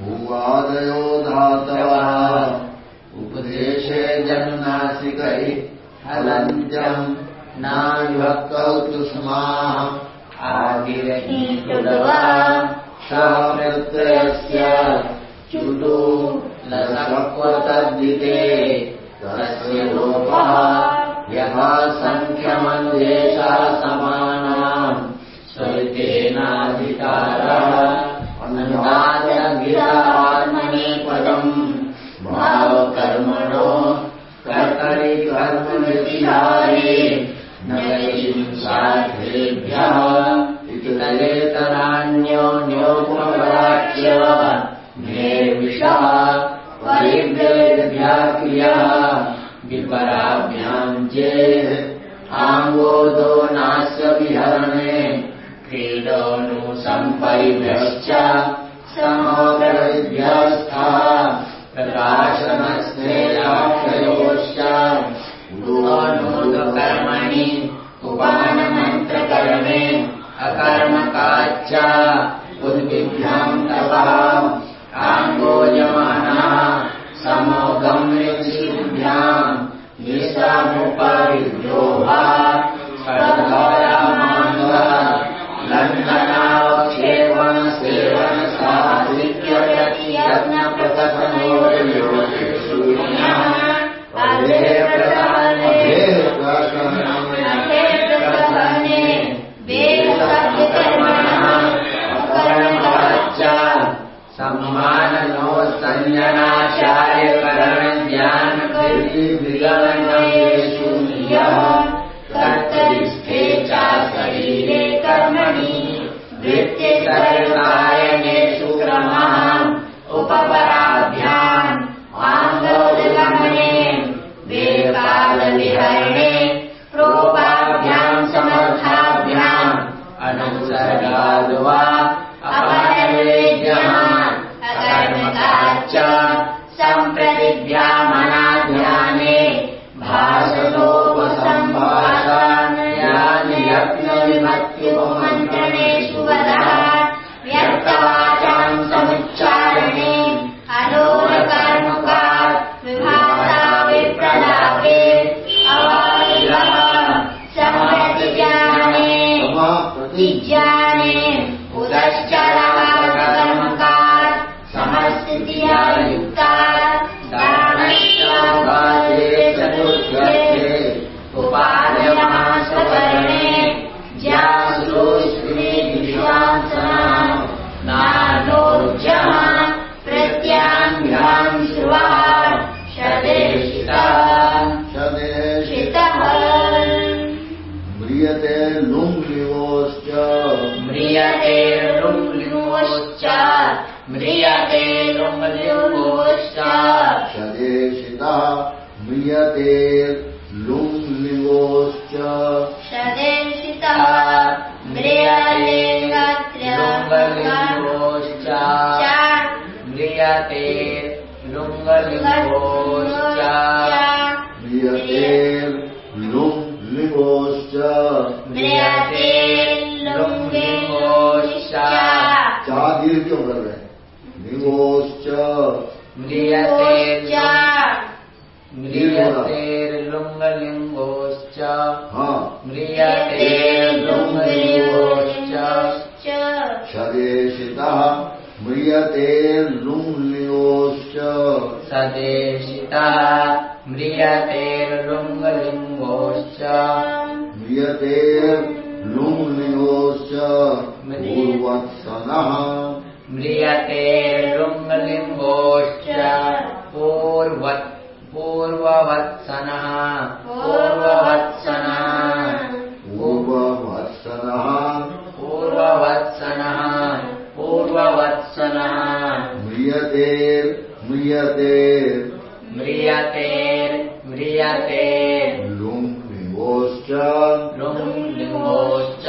भूवादयो धातवः उपदेशे जन्नासिकै हलन्त्यम् नाविभक्तौ तु स्माः आदिरहीतुडवा प्रत्ययस्य चुटु लसक्वतद्दिते तस्य लोपः यथा सङ्ख्यमन्देशा समानाम् स्वरितेनाधिकारः अन्नादगिरात्मने पदम्। भावकर्मणो कर्तरि कर्मनितिहारे न साधेभ्यः इतरेतरान्योन्योपराज्य विषः परिभ्येभ्यः क्रियः। विपराभ्याम् चेत् आङ्गोदो नास्य विहरणे। क्रीडोऽनुसम्परिभ्यश्च प्रकाशनस्तेयाक्षयोश्च सम्माननो सञ्जनाचार्यकरणज्ञानविगमनयेषु नियः कर्तरिष्ठे च शरीरे कर्मणि वृत्तिकर्तायनेषु क्रमः उपपराभ्याम् आङ्गोदगमने वेदकालविहरणे प्रोपाभ्याम् समर्थाभ्याम् अनुसर्गाद्वा म्रियते लुङ्लिवोश्च म्रियते लुङ्लिवोश्च शदेशितः म्रियते लुङ्लिवोश्च शदेशितः म्रियते लुङ्गलिङ्गोश्च म्रियते क्यों कर रहे हैं निवोश्च म्रियते म्रियते म्रियतेर्लुङ्गलिङ्गोश्च हाँ म्रियतेर्लुङ्गलिङ्गोश्च शदेशितः म्रियते लुङ्लिवोश्च सदेशितः म्रियतेर्लुङ्गलिङ्गोश्च लुङ्लिङ्गोश्च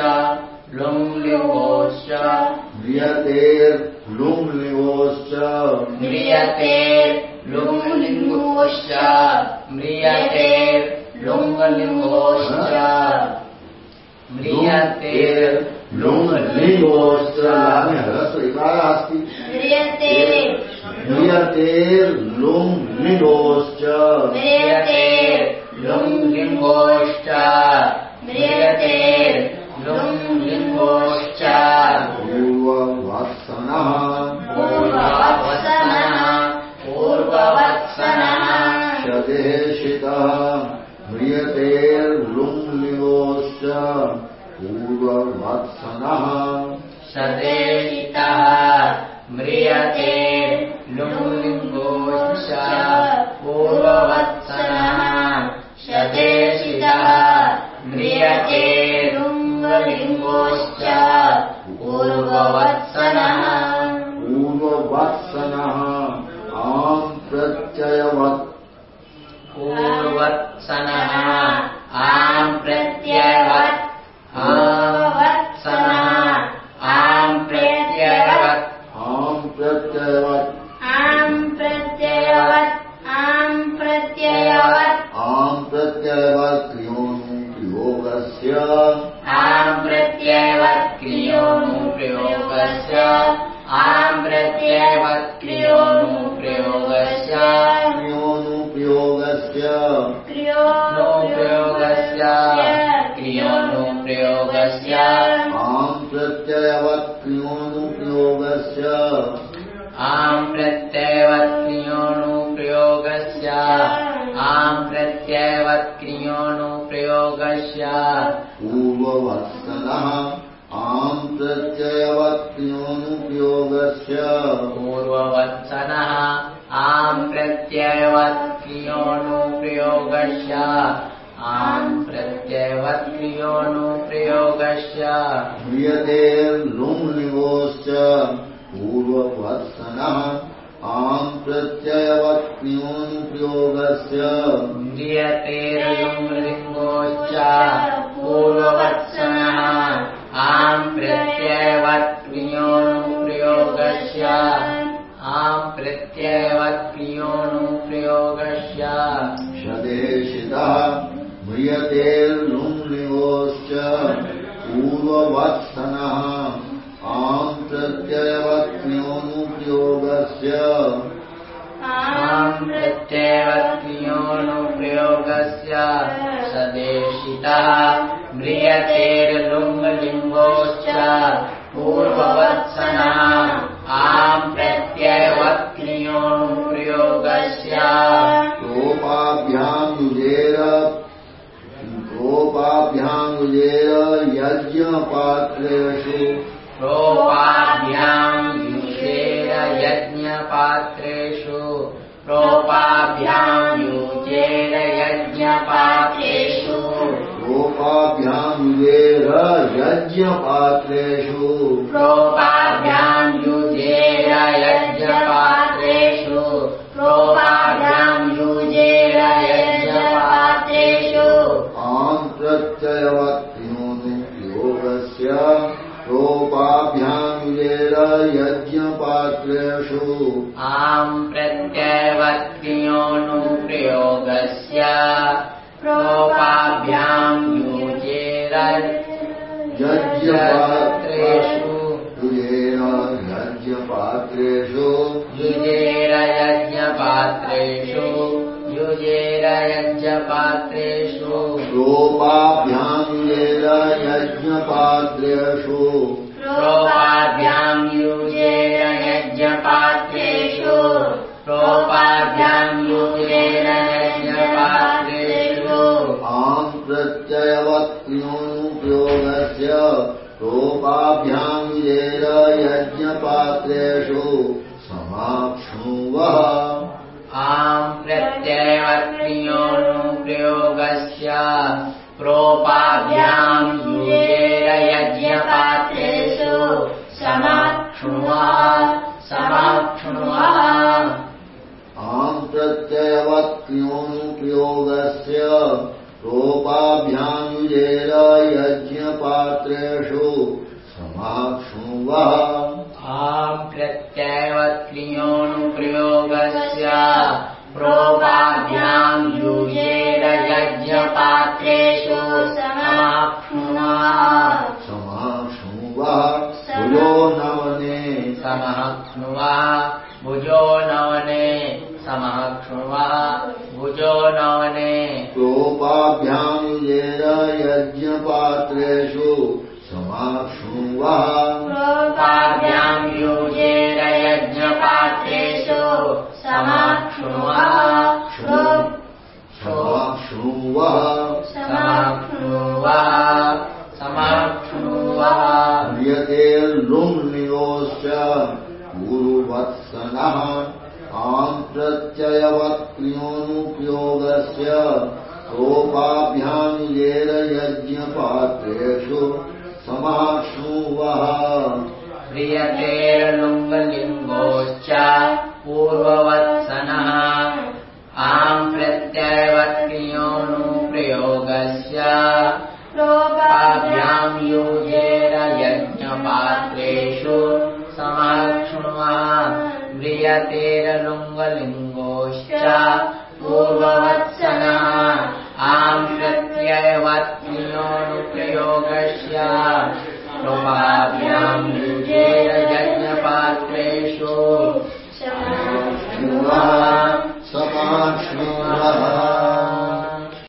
लुङ्लिङ्गोश्च म्रियते लुङ्लिवोश्च म्रियतेर् लुङ्लिङ्गोश्च म्रियतेर् लुङ्गलिङ्गोश्च म्रियतेर् लुङ्लिवोश्च ह्रस्व इकारः अस्ति। म्रियते म्रियतेर्लुङ् लिङ्गोश्च म्रियतेर्लुङ् लिङ्गोश्च। म्रियतेर्लुङ् लिङ्गोश्च। पूर्ववत्सनः। पूर्ववत्सनः। पूर्ववत्सनः। शदेशितः म्रियतेर्लुङ् लिङ्गोश्च। पूर्ववत्सनः। सदेशितः। म्रियते लुङ्लिङ्गोश्च पूर्ववत्सनः लुङ्गलिङ्गोश्च पूर्ववत्सनः। पूर्ववत्सनः। आम् प्रत्ययवत्। पूर्वत्सनः क्रियोनुप्रयोगस्य आम् प्रत्ययवत् क्रियोनुप्रयोगस्य आम् प्रत्ययवत् क्रियोनुप्रयोगस्य आम् प्रत्ययवत् क्रियोनुप्रयोगस्य पूर्ववत्सनः आम् प्रत्ययवत् क्रियोनुप्रयोगस्य पूर्ववत्सनः आम् प्रत्ययवत् क्रियोनुप्रयोगस्य आम् क्रियोनुप्रयोगस्य म्रियतेर्लुङ् लिङ्गोश्च पूर्ववत्सनः आम् प्रत्ययवत् क्रियोनुप्रयोगस्य युजेर रूपाभ्याम् युजेर यज्ञपात्रेषु। प्रोपाभ्याम् युषेर यज्ञपात्रेषु। प्रोपाभ्याम् युजेर यज्ञपात्रेषु। रूपाभ्याम् युजेर यज्ञपात्रेषु। प्रोपाभ्याम् आम् प्रत्ययवत् क्रियोनुप्रयोगस्य प्रोपाभ्याम् युजेर यज्ञपात्रेषु युजेर यज्ञपात्रेषु युजेर यज्ञपात्रेषु युजेर यज्ञपात्रेषु रूपाभ्याम् युजेर यज्ञपात्रेषु प्रोपाभ्याम् युजेर आम् प्रत्ययवत् क्रियोनुप्रयोगस्य रूपाभ्याम् युजेर यज्ञपात्रेषु समाप्नुवः आम् प्रत्ययवत्क्रियोनुप्रयोगस्य प्रोपाभ्याम् क्रियोनुप्रयोगस्य रूपाभ्याम् युजेर यज्ञपात्रेषु समाप्नुवः आम् प्रत्ययवत्क्रियोनुप्रयोगस्य प्रोपाभ्याम् युजेर यज्ञपात्रेषु समाक्षुणुवा समाप्नुवः भुजो नवने समहक्नुवा भुजो नवने प्रोपाभ्याम् येन यज्ञपात्रेषु समाक्षुवः प्रियतेर्लुङ्गलिङ्गोश्च पूर्ववत्सनः। आम् प्रत्ययवत्क्रियोनुप्रयोगस्य पाभ्याम् युजेर यज्ञपात्रेषु समाक्षुणः म्रियतेरलुङ्गलिङ्गोश्च पूर्ववत्सनः। आम् प्रयोगस्य कृपाभ्याम् येन यज्ञपात्रेषु। वा